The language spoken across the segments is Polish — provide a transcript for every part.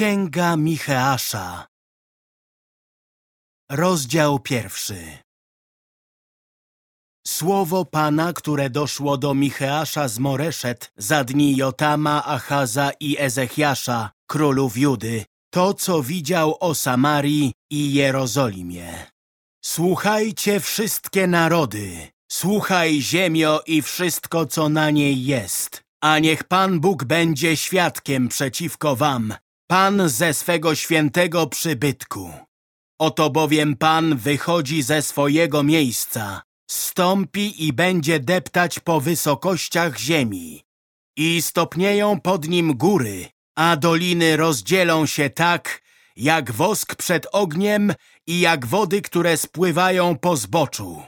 Księga Micheasza Rozdział pierwszy. Słowo Pana, które doszło do Micheasza z Moreszet za dni Jotama, Achaza i Ezechiasza, królów Judy, to, co widział o Samarii i Jerozolimie. Słuchajcie wszystkie narody, słuchaj ziemio i wszystko, co na niej jest, a niech Pan Bóg będzie świadkiem przeciwko wam, Pan ze swego świętego przybytku. Oto bowiem Pan wychodzi ze swojego miejsca, stąpi i będzie deptać po wysokościach ziemi. I stopnieją pod nim góry, a doliny rozdzielą się tak, jak wosk przed ogniem i jak wody, które spływają po zboczu.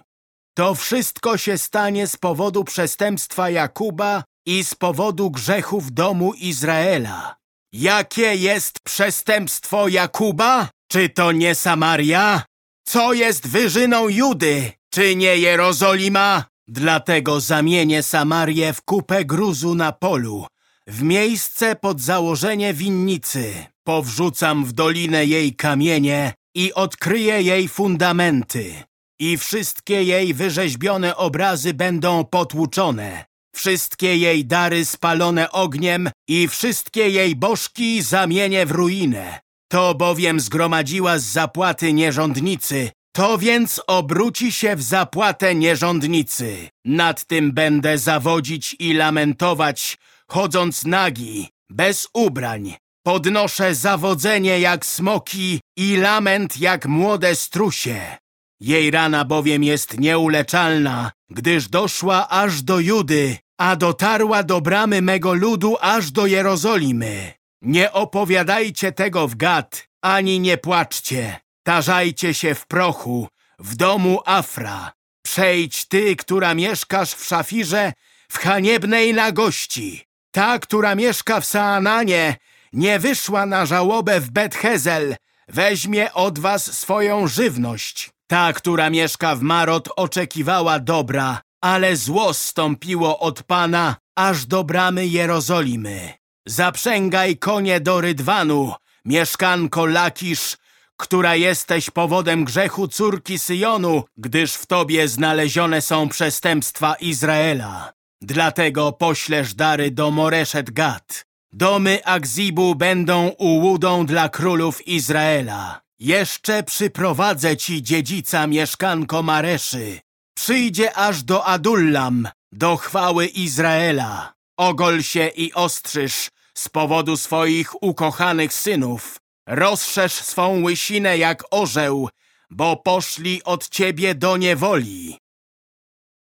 To wszystko się stanie z powodu przestępstwa Jakuba i z powodu grzechów domu Izraela. Jakie jest przestępstwo Jakuba? Czy to nie Samaria? Co jest wyżyną Judy? Czy nie Jerozolima? Dlatego zamienię Samarię w kupę gruzu na polu, w miejsce pod założenie winnicy. Powrzucam w dolinę jej kamienie i odkryję jej fundamenty. I wszystkie jej wyrzeźbione obrazy będą potłuczone. Wszystkie jej dary spalone ogniem i wszystkie jej bożki zamienię w ruinę. To bowiem zgromadziła z zapłaty nierządnicy, to więc obróci się w zapłatę nierządnicy. Nad tym będę zawodzić i lamentować, chodząc nagi, bez ubrań. Podnoszę zawodzenie jak smoki i lament jak młode strusie. Jej rana bowiem jest nieuleczalna, gdyż doszła aż do Judy, a dotarła do bramy mego ludu aż do Jerozolimy. Nie opowiadajcie tego w Gad, ani nie płaczcie. Tarzajcie się w prochu, w domu Afra. Przejdź ty, która mieszkasz w Szafirze, w haniebnej nagości. Ta, która mieszka w Saananie, nie wyszła na żałobę w Bethezel, weźmie od was swoją żywność. Ta, która mieszka w Marot, oczekiwała dobra, ale zło stąpiło od Pana aż do bramy Jerozolimy. Zaprzęgaj konie do Rydwanu, mieszkanko Lakisz, która jesteś powodem grzechu córki Syjonu, gdyż w tobie znalezione są przestępstwa Izraela. Dlatego poślesz dary do Moreszet Gad. Domy Akzibu będą ułudą dla królów Izraela. Jeszcze przyprowadzę ci dziedzica mieszkanko Mareszy. Przyjdzie aż do Adullam, do chwały Izraela. Ogol się i ostrzyż z powodu swoich ukochanych synów. Rozszerz swą łysinę jak orzeł, bo poszli od ciebie do niewoli.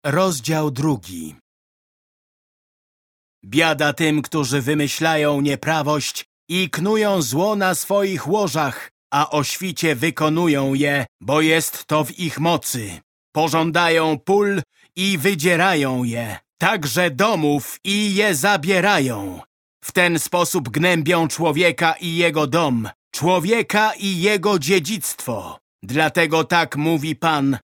Rozdział drugi Biada tym, którzy wymyślają nieprawość i knują zło na swoich łożach, a o świcie wykonują je, bo jest to w ich mocy. Pożądają pól i wydzierają je, także domów i je zabierają. W ten sposób gnębią człowieka i jego dom, człowieka i jego dziedzictwo. Dlatego tak mówi Pan,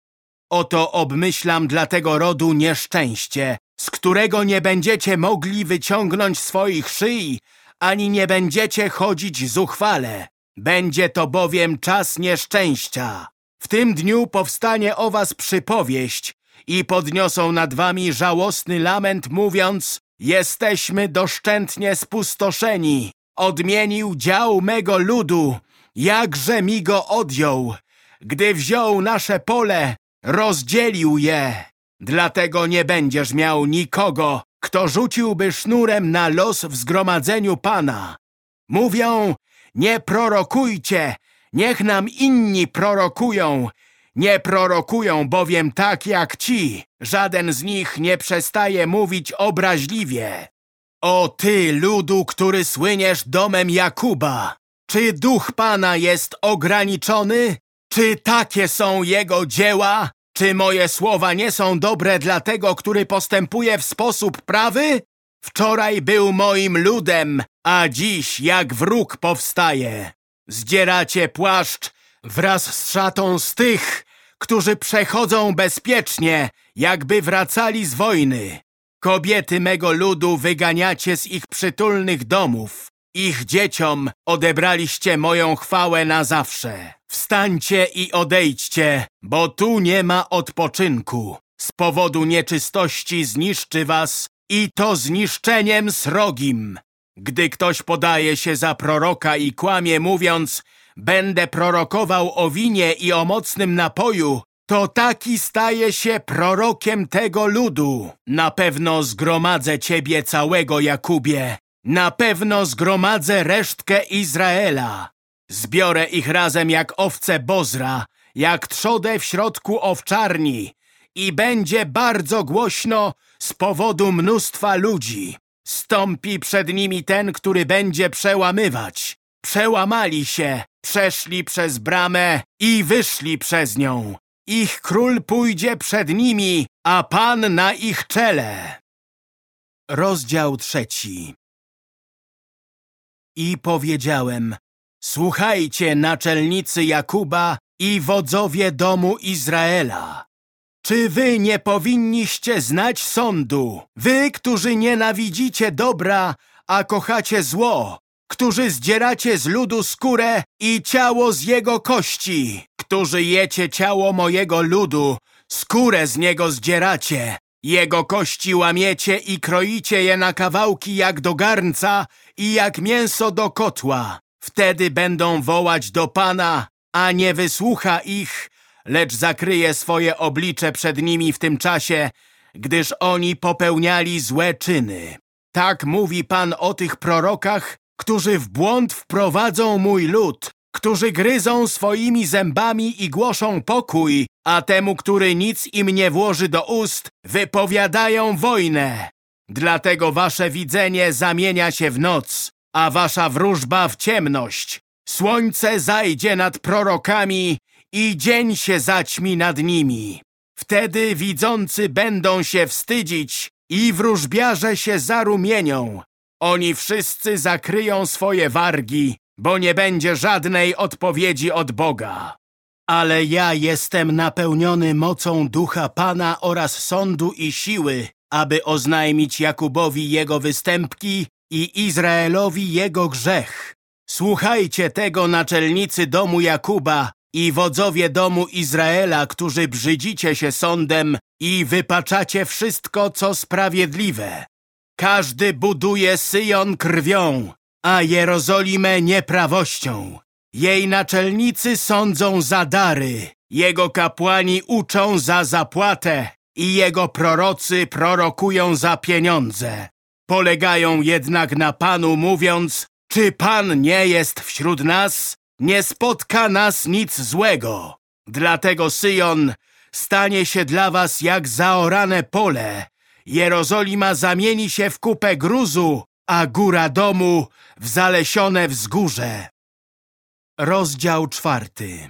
oto obmyślam dla tego rodu nieszczęście, z którego nie będziecie mogli wyciągnąć swoich szyi, ani nie będziecie chodzić zuchwale. Będzie to bowiem czas nieszczęścia. W tym dniu powstanie o was przypowieść i podniosą nad wami żałosny lament, mówiąc Jesteśmy doszczętnie spustoszeni. Odmienił dział mego ludu, jakże mi go odjął. Gdy wziął nasze pole, rozdzielił je. Dlatego nie będziesz miał nikogo, kto rzuciłby sznurem na los w zgromadzeniu Pana. Mówią, nie prorokujcie, niech nam inni prorokują. Nie prorokują bowiem tak jak ci. Żaden z nich nie przestaje mówić obraźliwie. O ty, ludu, który słyniesz domem Jakuba! Czy duch Pana jest ograniczony? Czy takie są jego dzieła? Czy moje słowa nie są dobre dla tego, który postępuje w sposób prawy? Wczoraj był moim ludem, a dziś jak wróg powstaje. Zdzieracie płaszcz wraz z szatą z tych, którzy przechodzą bezpiecznie, jakby wracali z wojny. Kobiety mego ludu wyganiacie z ich przytulnych domów Ich dzieciom odebraliście moją chwałę na zawsze. Wstańcie i odejdźcie, bo tu nie ma odpoczynku. Z powodu nieczystości zniszczy was i to zniszczeniem srogim. Gdy ktoś podaje się za proroka i kłamie mówiąc Będę prorokował o winie i o mocnym napoju, to taki staje się prorokiem tego ludu. Na pewno zgromadzę ciebie całego, Jakubie. Na pewno zgromadzę resztkę Izraela. Zbiorę ich razem jak owce Bozra, jak trzodę w środku owczarni i będzie bardzo głośno z powodu mnóstwa ludzi. Stąpi przed nimi ten, który będzie przełamywać. Przełamali się, przeszli przez bramę i wyszli przez nią. Ich król pójdzie przed nimi, a Pan na ich czele. Rozdział trzeci I powiedziałem, słuchajcie naczelnicy Jakuba i wodzowie domu Izraela. Czy wy nie powinniście znać sądu, wy, którzy nienawidzicie dobra, a kochacie zło, którzy zdzieracie z ludu skórę i ciało z jego kości, którzy jecie ciało mojego ludu, skórę z niego zdzieracie, jego kości łamiecie i kroicie je na kawałki jak do garnca i jak mięso do kotła. Wtedy będą wołać do Pana, a nie wysłucha ich, lecz zakryje swoje oblicze przed nimi w tym czasie, gdyż oni popełniali złe czyny. Tak mówi Pan o tych prorokach, którzy w błąd wprowadzą mój lud, którzy gryzą swoimi zębami i głoszą pokój, a temu, który nic im nie włoży do ust, wypowiadają wojnę. Dlatego wasze widzenie zamienia się w noc, a wasza wróżba w ciemność. Słońce zajdzie nad prorokami i dzień się zaćmi nad nimi. Wtedy widzący będą się wstydzić i wróżbiarze się zarumienią. Oni wszyscy zakryją swoje wargi, bo nie będzie żadnej odpowiedzi od Boga. Ale ja jestem napełniony mocą Ducha Pana oraz sądu i siły, aby oznajmić Jakubowi jego występki i Izraelowi jego grzech. Słuchajcie tego naczelnicy domu Jakuba i wodzowie domu Izraela, którzy brzydzicie się sądem i wypaczacie wszystko, co sprawiedliwe. Każdy buduje Syjon krwią, a Jerozolimę nieprawością. Jej naczelnicy sądzą za dary, jego kapłani uczą za zapłatę i jego prorocy prorokują za pieniądze. Polegają jednak na Panu mówiąc, czy Pan nie jest wśród nas? Nie spotka nas nic złego. Dlatego Syjon stanie się dla was jak zaorane pole, Jerozolima zamieni się w kupę gruzu, a góra domu w zalesione wzgórze. Rozdział czwarty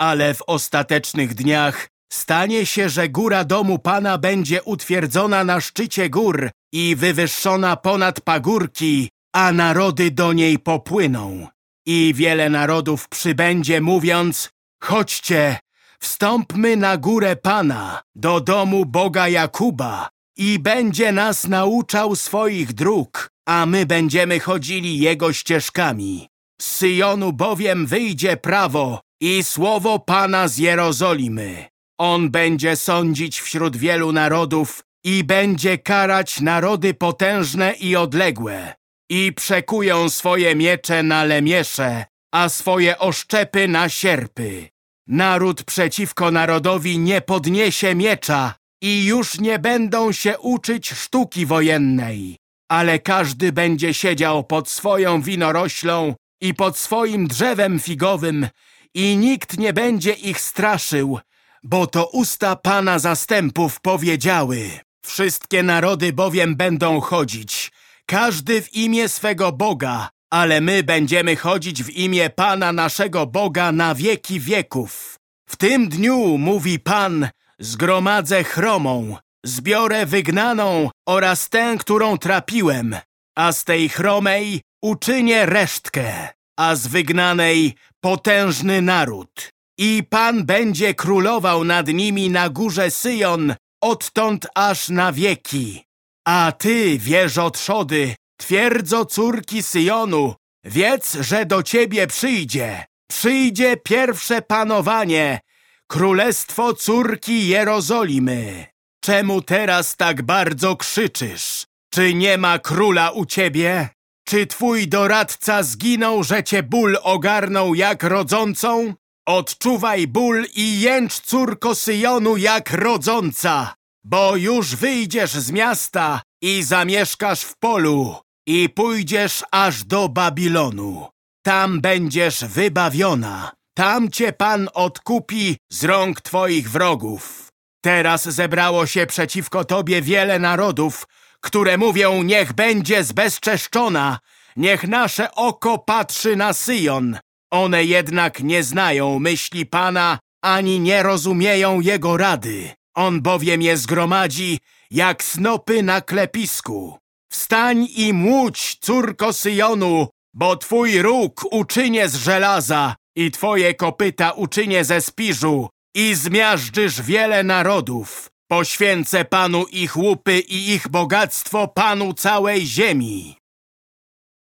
Ale w ostatecznych dniach stanie się, że góra domu Pana będzie utwierdzona na szczycie gór i wywyższona ponad pagórki, a narody do niej popłyną. I wiele narodów przybędzie, mówiąc, chodźcie, Wstąpmy na górę Pana, do domu Boga Jakuba i będzie nas nauczał swoich dróg, a my będziemy chodzili Jego ścieżkami. Z Syjonu bowiem wyjdzie prawo i słowo Pana z Jerozolimy. On będzie sądzić wśród wielu narodów i będzie karać narody potężne i odległe. I przekują swoje miecze na lemiesze, a swoje oszczepy na sierpy. Naród przeciwko narodowi nie podniesie miecza i już nie będą się uczyć sztuki wojennej, ale każdy będzie siedział pod swoją winoroślą i pod swoim drzewem figowym i nikt nie będzie ich straszył, bo to usta Pana zastępów powiedziały. Wszystkie narody bowiem będą chodzić, każdy w imię swego Boga, ale my będziemy chodzić w imię Pana naszego Boga na wieki wieków. W tym dniu, mówi Pan, zgromadzę chromą, zbiorę wygnaną oraz tę, którą trapiłem, a z tej chromej uczynię resztkę, a z wygnanej potężny naród. I Pan będzie królował nad nimi na górze Syjon, odtąd aż na wieki. A ty, wieżo trzody, Twierdzo córki Syjonu, wiedz, że do ciebie przyjdzie. Przyjdzie pierwsze panowanie, królestwo córki Jerozolimy. Czemu teraz tak bardzo krzyczysz? Czy nie ma króla u ciebie? Czy twój doradca zginął, że cię ból ogarnął jak rodzącą? Odczuwaj ból i jęcz córko Syjonu jak rodząca, bo już wyjdziesz z miasta i zamieszkasz w polu i pójdziesz aż do Babilonu. Tam będziesz wybawiona. Tam cię Pan odkupi z rąk twoich wrogów. Teraz zebrało się przeciwko tobie wiele narodów, które mówią, niech będzie zbezczeszczona, niech nasze oko patrzy na Syjon. One jednak nie znają myśli Pana, ani nie rozumieją Jego rady. On bowiem je zgromadzi, jak snopy na klepisku. Wstań i młódź, córko Syjonu, bo twój róg uczynię z żelaza i twoje kopyta uczynię ze spiżu i zmiażdżysz wiele narodów. Poświęcę Panu ich łupy i ich bogactwo Panu całej ziemi.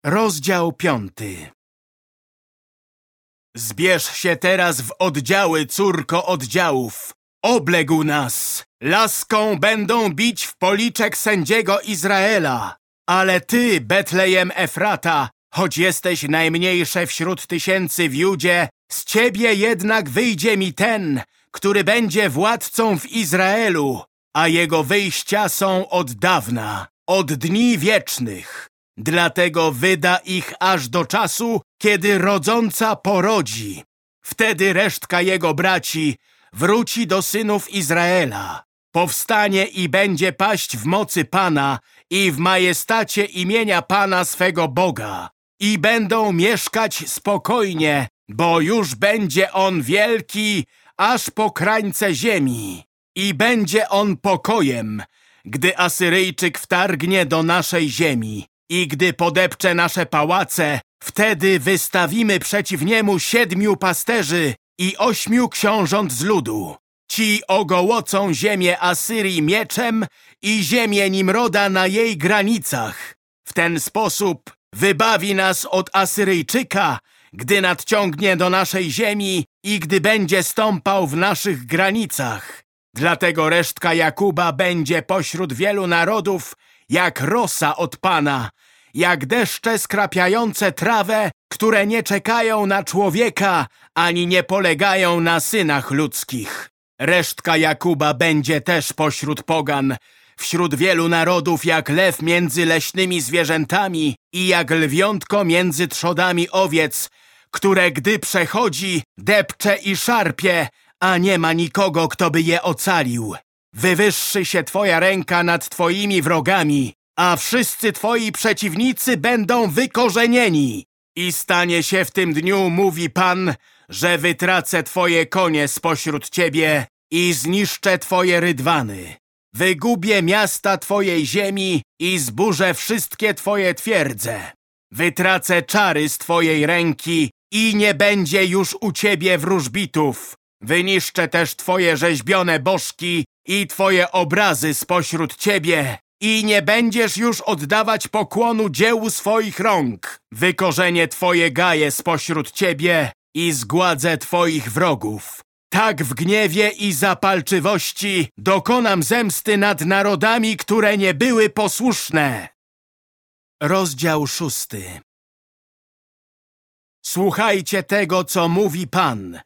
Rozdział piąty Zbierz się teraz w oddziały, córko oddziałów. Obległ nas. Laską będą bić w policzek sędziego Izraela. Ale ty, Betlejem Efrata, choć jesteś najmniejsze wśród tysięcy w Judzie, z ciebie jednak wyjdzie mi ten, który będzie władcą w Izraelu, a jego wyjścia są od dawna, od dni wiecznych. Dlatego wyda ich aż do czasu, kiedy rodząca porodzi. Wtedy resztka jego braci wróci do synów Izraela. Powstanie i będzie paść w mocy Pana i w majestacie imienia Pana swego Boga. I będą mieszkać spokojnie, bo już będzie On wielki, aż po krańce ziemi. I będzie On pokojem, gdy Asyryjczyk wtargnie do naszej ziemi. I gdy podepcze nasze pałace, wtedy wystawimy przeciw niemu siedmiu pasterzy i ośmiu książąt z ludu. Ci ogołocą ziemię Asyrii mieczem i ziemię Nimroda na jej granicach. W ten sposób wybawi nas od Asyryjczyka, gdy nadciągnie do naszej ziemi i gdy będzie stąpał w naszych granicach. Dlatego resztka Jakuba będzie pośród wielu narodów jak rosa od Pana, jak deszcze skrapiające trawę, które nie czekają na człowieka, ani nie polegają na synach ludzkich. Resztka Jakuba będzie też pośród pogan, wśród wielu narodów jak lew między leśnymi zwierzętami i jak lwiątko między trzodami owiec, które gdy przechodzi, depcze i szarpie, a nie ma nikogo, kto by je ocalił. Wywyższy się twoja ręka nad twoimi wrogami, a wszyscy twoi przeciwnicy będą wykorzenieni. I stanie się w tym dniu, mówi Pan, że wytracę twoje konie spośród ciebie i zniszczę twoje rydwany. Wygubię miasta twojej ziemi i zburzę wszystkie twoje twierdze. Wytracę czary z twojej ręki i nie będzie już u ciebie wróżbitów. Wyniszczę też twoje rzeźbione bożki i twoje obrazy spośród ciebie i nie będziesz już oddawać pokłonu dziełu swoich rąk. Wykorzenię twoje gaje spośród ciebie i zgładzę twoich wrogów. Tak w gniewie i zapalczywości dokonam zemsty nad narodami, które nie były posłuszne. Rozdział szósty Słuchajcie tego, co mówi Pan.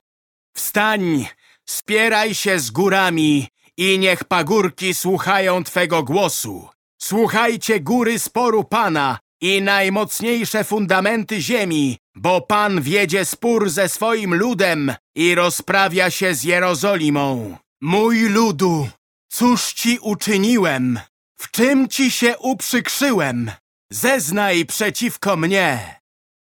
Wstań, spieraj się z górami i niech pagórki słuchają Twego głosu. Słuchajcie góry sporu Pana i najmocniejsze fundamenty ziemi, bo Pan wiedzie spór ze swoim ludem i rozprawia się z Jerozolimą. Mój ludu, cóż Ci uczyniłem? W czym Ci się uprzykrzyłem? Zeznaj przeciwko mnie.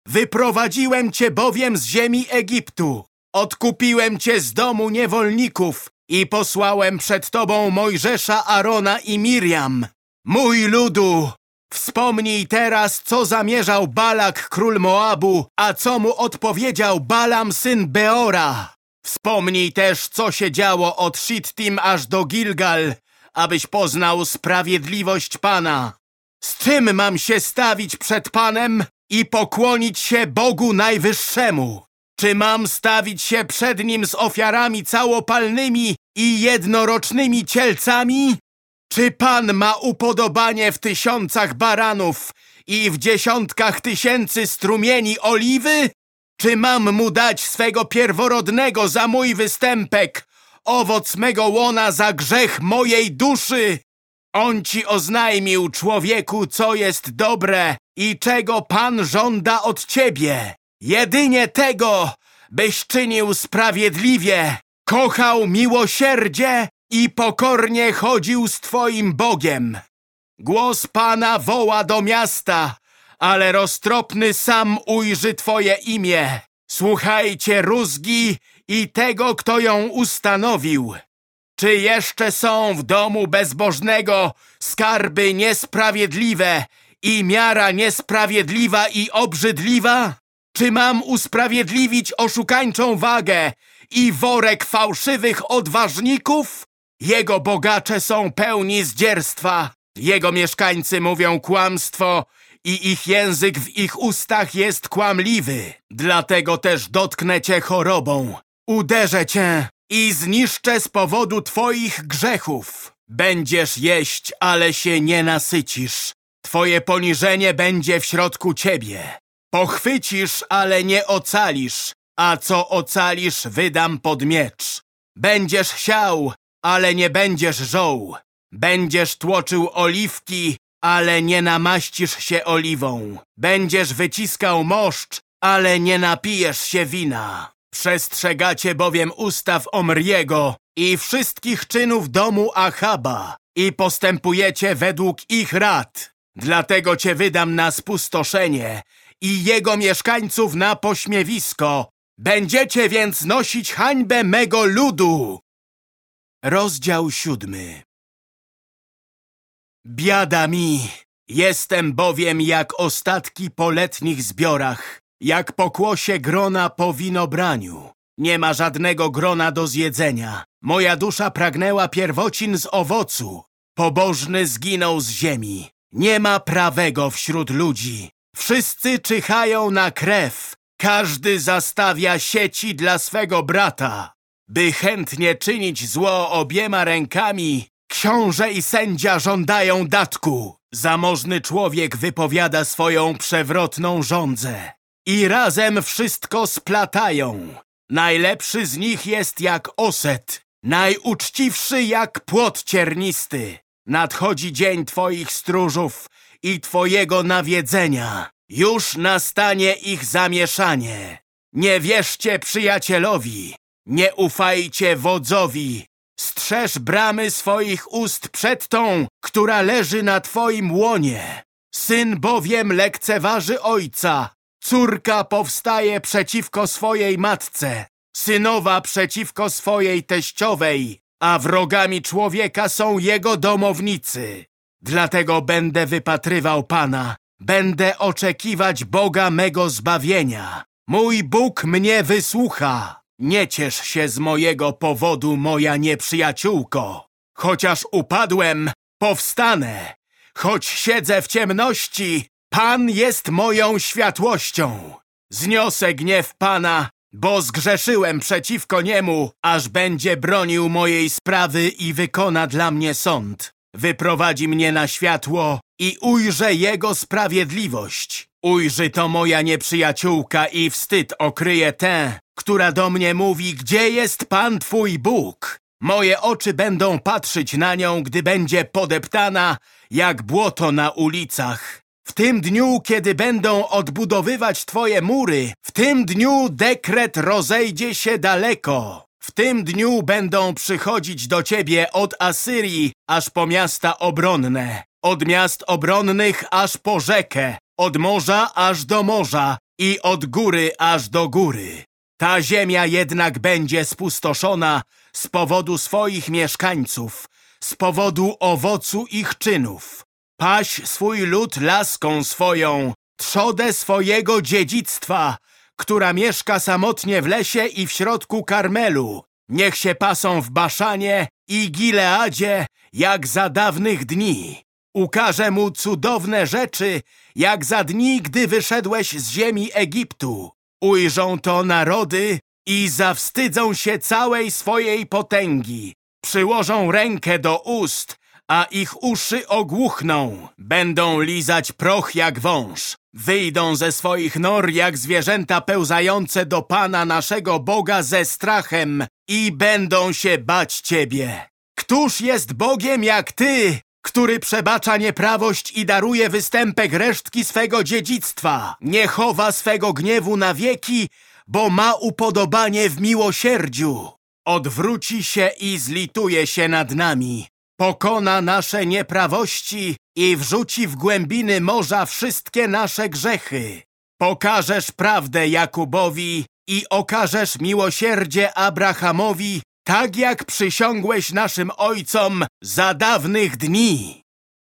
Wyprowadziłem Cię bowiem z ziemi Egiptu. Odkupiłem Cię z domu niewolników i posłałem przed Tobą Mojżesza, Arona i Miriam. Mój ludu, wspomnij teraz, co zamierzał Balak, król Moabu, a co mu odpowiedział Balam, syn Beora. Wspomnij też, co się działo od Shittim aż do Gilgal, abyś poznał sprawiedliwość Pana. Z czym mam się stawić przed Panem i pokłonić się Bogu Najwyższemu? Czy mam stawić się przed Nim z ofiarami całopalnymi i jednorocznymi cielcami? Czy Pan ma upodobanie w tysiącach baranów i w dziesiątkach tysięcy strumieni oliwy? Czy mam mu dać swego pierworodnego za mój występek, owoc mego łona za grzech mojej duszy? On ci oznajmił, człowieku, co jest dobre i czego Pan żąda od ciebie. Jedynie tego, byś czynił sprawiedliwie, kochał miłosierdzie i pokornie chodził z twoim Bogiem. Głos Pana woła do miasta, ale roztropny sam ujrzy twoje imię. Słuchajcie rózgi i tego, kto ją ustanowił. Czy jeszcze są w domu bezbożnego skarby niesprawiedliwe i miara niesprawiedliwa i obrzydliwa? Czy mam usprawiedliwić oszukańczą wagę i worek fałszywych odważników? Jego bogacze są pełni zdzierstwa, jego mieszkańcy mówią kłamstwo i ich język w ich ustach jest kłamliwy. Dlatego też dotknę cię chorobą, uderzę cię i zniszczę z powodu twoich grzechów. Będziesz jeść, ale się nie nasycisz. Twoje poniżenie będzie w środku ciebie. Pochwycisz, ale nie ocalisz, a co ocalisz, wydam pod miecz. Będziesz siał, ale nie będziesz żoł. Będziesz tłoczył oliwki, ale nie namaścisz się oliwą. Będziesz wyciskał moszcz, ale nie napijesz się wina. Przestrzegacie bowiem ustaw Omriego i wszystkich czynów domu Achaba i postępujecie według ich rad. Dlatego cię wydam na spustoszenie i jego mieszkańców na pośmiewisko. Będziecie więc nosić hańbę mego ludu. Rozdział siódmy Biada mi! Jestem bowiem jak ostatki po letnich zbiorach, jak pokłosie grona po winobraniu. Nie ma żadnego grona do zjedzenia. Moja dusza pragnęła pierwocin z owocu. Pobożny zginął z ziemi. Nie ma prawego wśród ludzi. Wszyscy czyhają na krew. Każdy zastawia sieci dla swego brata. By chętnie czynić zło obiema rękami, książę i sędzia żądają datku. Zamożny człowiek wypowiada swoją przewrotną żądzę. I razem wszystko splatają. Najlepszy z nich jest jak oset, najuczciwszy jak płot ciernisty. Nadchodzi dzień twoich stróżów i twojego nawiedzenia. Już nastanie ich zamieszanie. Nie wierzcie przyjacielowi, nie ufajcie wodzowi. Strzeż bramy swoich ust przed tą, która leży na twoim łonie. Syn bowiem lekceważy ojca, córka powstaje przeciwko swojej matce, synowa przeciwko swojej teściowej, a wrogami człowieka są jego domownicy. Dlatego będę wypatrywał Pana, będę oczekiwać Boga mego zbawienia. Mój Bóg mnie wysłucha. Nie ciesz się z mojego powodu, moja nieprzyjaciółko. Chociaż upadłem, powstanę. Choć siedzę w ciemności, Pan jest moją światłością. Zniosę gniew Pana, bo zgrzeszyłem przeciwko Niemu, aż będzie bronił mojej sprawy i wykona dla mnie sąd. Wyprowadzi mnie na światło i ujrzę Jego sprawiedliwość. Ujrzy to moja nieprzyjaciółka i wstyd okryje tę, która do mnie mówi, gdzie jest Pan Twój Bóg? Moje oczy będą patrzeć na nią, gdy będzie podeptana, jak błoto na ulicach. W tym dniu, kiedy będą odbudowywać Twoje mury, w tym dniu dekret rozejdzie się daleko. W tym dniu będą przychodzić do Ciebie od Asyrii aż po miasta obronne, od miast obronnych aż po rzekę, od morza aż do morza i od góry aż do góry. Ta ziemia jednak będzie spustoszona z powodu swoich mieszkańców, z powodu owocu ich czynów. Paś swój lud laską swoją, trzodę swojego dziedzictwa, która mieszka samotnie w lesie i w środku Karmelu. Niech się pasą w Baszanie i Gileadzie, jak za dawnych dni. Ukażę mu cudowne rzeczy, jak za dni, gdy wyszedłeś z ziemi Egiptu. Ujrzą to narody i zawstydzą się całej swojej potęgi. Przyłożą rękę do ust, a ich uszy ogłuchną. Będą lizać proch jak wąż. Wyjdą ze swoich nor jak zwierzęta pełzające do Pana naszego Boga ze strachem i będą się bać Ciebie. Któż jest Bogiem jak Ty, który przebacza nieprawość i daruje występek resztki swego dziedzictwa? Nie chowa swego gniewu na wieki, bo ma upodobanie w miłosierdziu. Odwróci się i zlituje się nad nami. Pokona nasze nieprawości i wrzuci w głębiny morza wszystkie nasze grzechy. Pokażesz prawdę Jakubowi i okażesz miłosierdzie Abrahamowi, tak jak przysiągłeś naszym ojcom za dawnych dni.